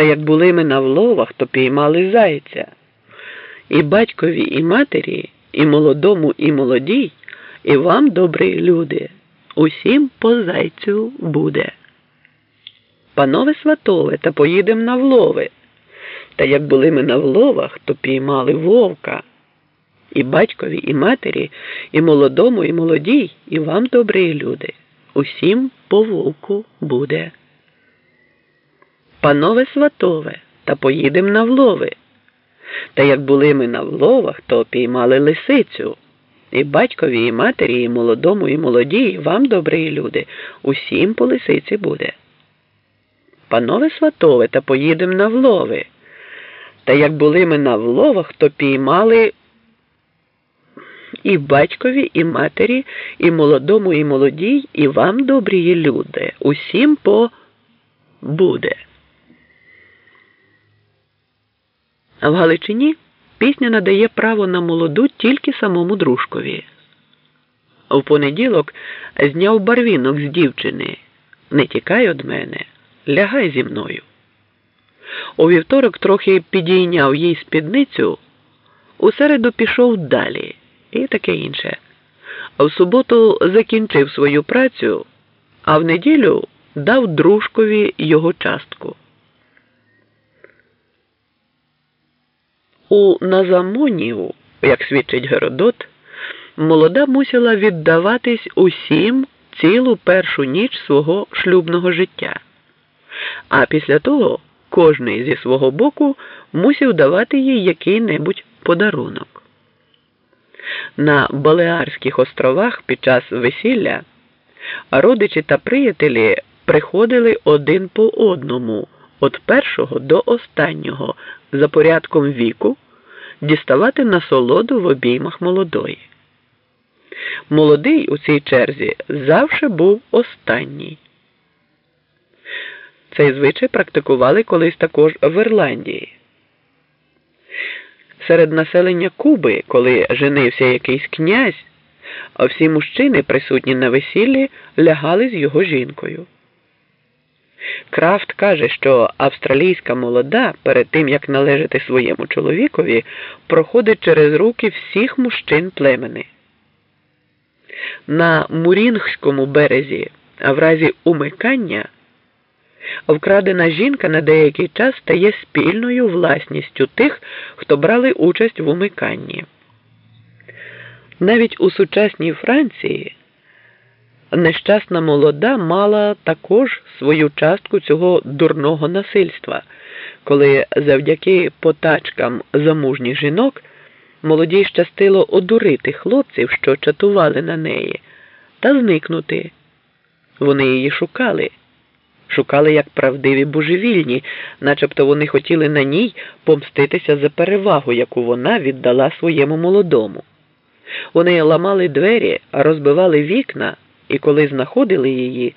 Та як були ми на вловах, то піймали зайця. І батькові, і матері, і молодому, і молодій, і вам, добрі люди, усім по зайцю буде. Панове сватове, та поїдем на влови. Та як були ми на вловах, то піймали вовка. І батькові, і матері, і молодому, і молодій, і вам, добрі люди, усім по вовку буде. Панове сватове, та поїдем на влови. Та як були ми на вловах, то піймали лисицю. І батькові, і матері, і молодому, і молодій, вам, добрі люди, усім по лисиці буде. Панове сватове, та поїдем на влови. Та як були ми на вловах, то піймали і батькові, і матері, і молодому, і молодій, і вам, добрі люди, усім по буде. А в Галичині пісня надає право на молоду тільки самому дружкові. В понеділок зняв барвінок з дівчини. Не тікай од мене, лягай зі мною. У вівторок трохи підійняв їй спідницю, у середу пішов далі і таке інше. А в суботу закінчив свою працю, а в неділю дав дружкові його частку. У Назамонію, як свідчить Геродот, молода мусила віддаватись усім цілу першу ніч свого шлюбного життя, а після того кожний зі свого боку мусив давати їй який-небудь подарунок. На Балеарських островах під час весілля родичі та приятелі приходили один по одному від першого до останнього за порядком віку діставати насолоду в обіймах молодої. Молодий у цій черзі завжди був останній. Цей звичай практикували колись також в Ірландії. Серед населення Куби, коли женився якийсь князь, всі мужчини, присутні на весіллі, лягали з його жінкою. Крафт каже, що австралійська молода перед тим як належати своєму чоловікові, проходить через руки всіх мужчин племени. На Мурінгському березі, а в разі умикання, вкрадена жінка на деякий час стає спільною власністю тих, хто брали участь в умиканні. Навіть у сучасній Франції нещасна молода мала також свою частку цього дурного насильства, коли завдяки потачкам замужніх жінок молодій щастило одурити хлопців, що чатували на неї, та зникнути. Вони її шукали. Шукали як правдиві божевільні, начебто вони хотіли на ній помститися за перевагу, яку вона віддала своєму молодому. Вони ламали двері, розбивали вікна і коли знаходили її,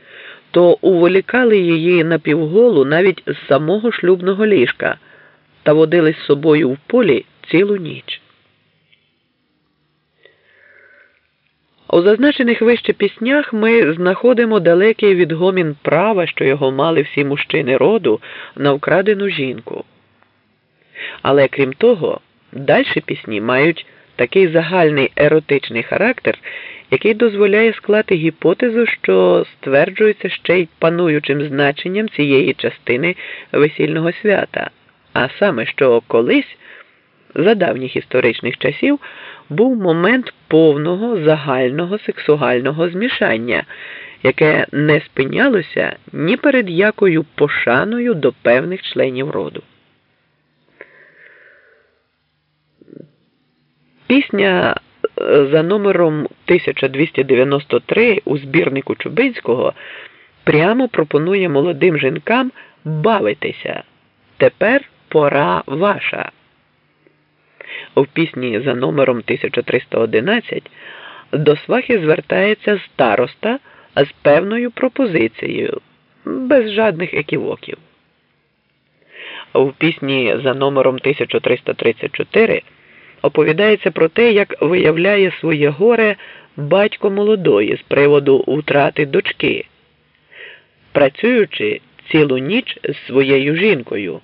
то уволікали її напівголу навіть з самого шлюбного ліжка та водили з собою в полі цілу ніч. У зазначених вище піснях ми знаходимо далекий відгомін права, що його мали всі мужчини роду на вкрадену жінку. Але крім того, дальші пісні мають такий загальний еротичний характер, який дозволяє склати гіпотезу, що стверджується ще й пануючим значенням цієї частини весільного свята, а саме, що колись, за давніх історичних часів, був момент повного загального сексуального змішання, яке не спинялося ні перед якою пошаною до певних членів роду. Пісня за номером 1293 у збірнику Чубинського прямо пропонує молодим жінкам бавитися. Тепер пора ваша. У пісні за номером 1311 до свахи звертається староста з певною пропозицією, без жадних еківоків. У пісні за номером 1334 оповідається про те, як виявляє своє горе батько молодої з приводу втрати дочки, працюючи цілу ніч з своєю жінкою.